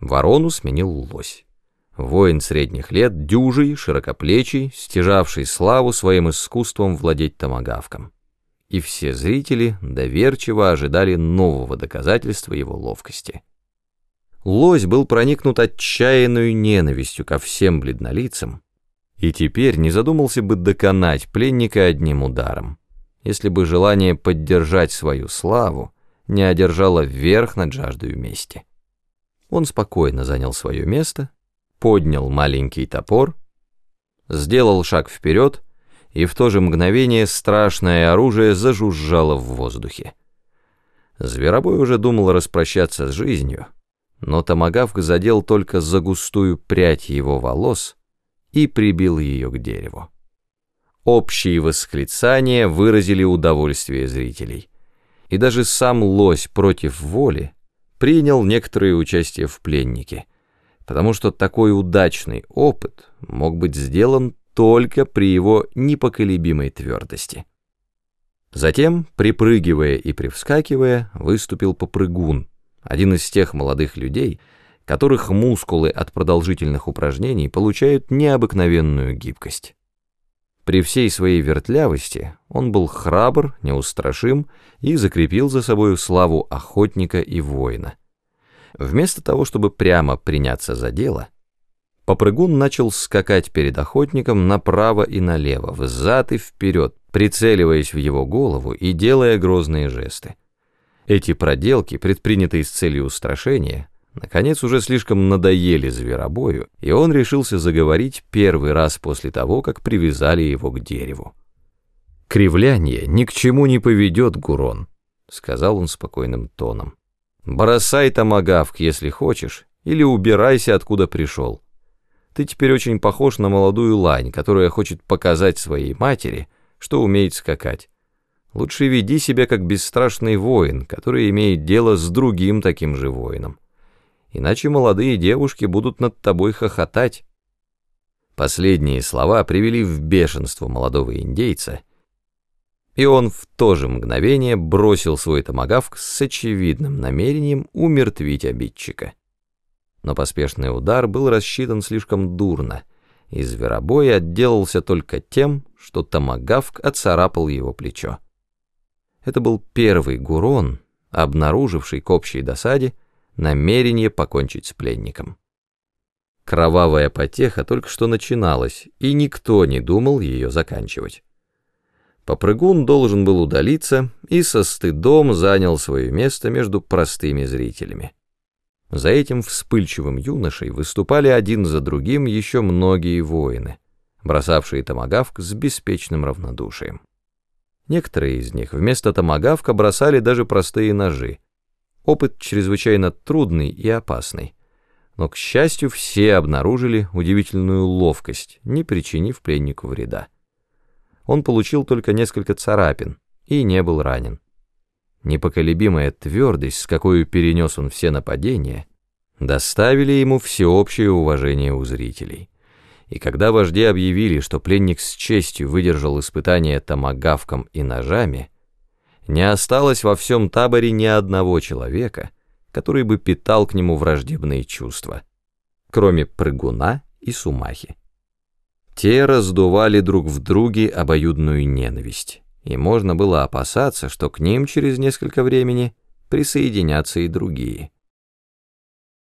Ворону сменил лось. Воин средних лет, дюжий, широкоплечий, стяжавший славу своим искусством владеть томагавком. И все зрители доверчиво ожидали нового доказательства его ловкости. Лось был проникнут отчаянной ненавистью ко всем бледнолицам, и теперь не задумался бы доконать пленника одним ударом, если бы желание поддержать свою славу не одержало верх над жаждой мести. Он спокойно занял свое место, поднял маленький топор, сделал шаг вперед, и в то же мгновение страшное оружие зажужжало в воздухе. Зверобой уже думал распрощаться с жизнью, но томагавк задел только за густую прядь его волос и прибил ее к дереву. Общие восклицания выразили удовольствие зрителей, и даже сам лось против воли принял некоторое участие в пленнике, потому что такой удачный опыт мог быть сделан только при его непоколебимой твердости. Затем, припрыгивая и привскакивая, выступил попрыгун, один из тех молодых людей, которых мускулы от продолжительных упражнений получают необыкновенную гибкость. При всей своей вертлявости он был храбр, неустрашим и закрепил за собою славу охотника и воина. Вместо того, чтобы прямо приняться за дело, попрыгун начал скакать перед охотником направо и налево, взад и вперед, прицеливаясь в его голову и делая грозные жесты. Эти проделки, предпринятые с целью устрашения, Наконец уже слишком надоели зверобою, и он решился заговорить первый раз после того, как привязали его к дереву. «Кривляние ни к чему не поведет, Гурон», — сказал он спокойным тоном. «Бросай томагавк, если хочешь, или убирайся, откуда пришел. Ты теперь очень похож на молодую лань, которая хочет показать своей матери, что умеет скакать. Лучше веди себя как бесстрашный воин, который имеет дело с другим таким же воином иначе молодые девушки будут над тобой хохотать. Последние слова привели в бешенство молодого индейца, и он в то же мгновение бросил свой томагавк с очевидным намерением умертвить обидчика. Но поспешный удар был рассчитан слишком дурно, и зверобой отделался только тем, что томагавк отцарапал его плечо. Это был первый гурон, обнаруживший к общей досаде, намерение покончить с пленником. Кровавая потеха только что начиналась, и никто не думал ее заканчивать. Попрыгун должен был удалиться и со стыдом занял свое место между простыми зрителями. За этим вспыльчивым юношей выступали один за другим еще многие воины, бросавшие томагавк с беспечным равнодушием. Некоторые из них вместо томагавка бросали даже простые ножи, Опыт чрезвычайно трудный и опасный. Но, к счастью, все обнаружили удивительную ловкость, не причинив пленнику вреда. Он получил только несколько царапин и не был ранен. Непоколебимая твердость, с какой перенес он все нападения, доставили ему всеобщее уважение у зрителей. И когда вожди объявили, что пленник с честью выдержал испытание томагавком и ножами, не осталось во всем таборе ни одного человека, который бы питал к нему враждебные чувства, кроме прыгуна и сумахи. Те раздували друг в друге обоюдную ненависть, и можно было опасаться, что к ним через несколько времени присоединятся и другие.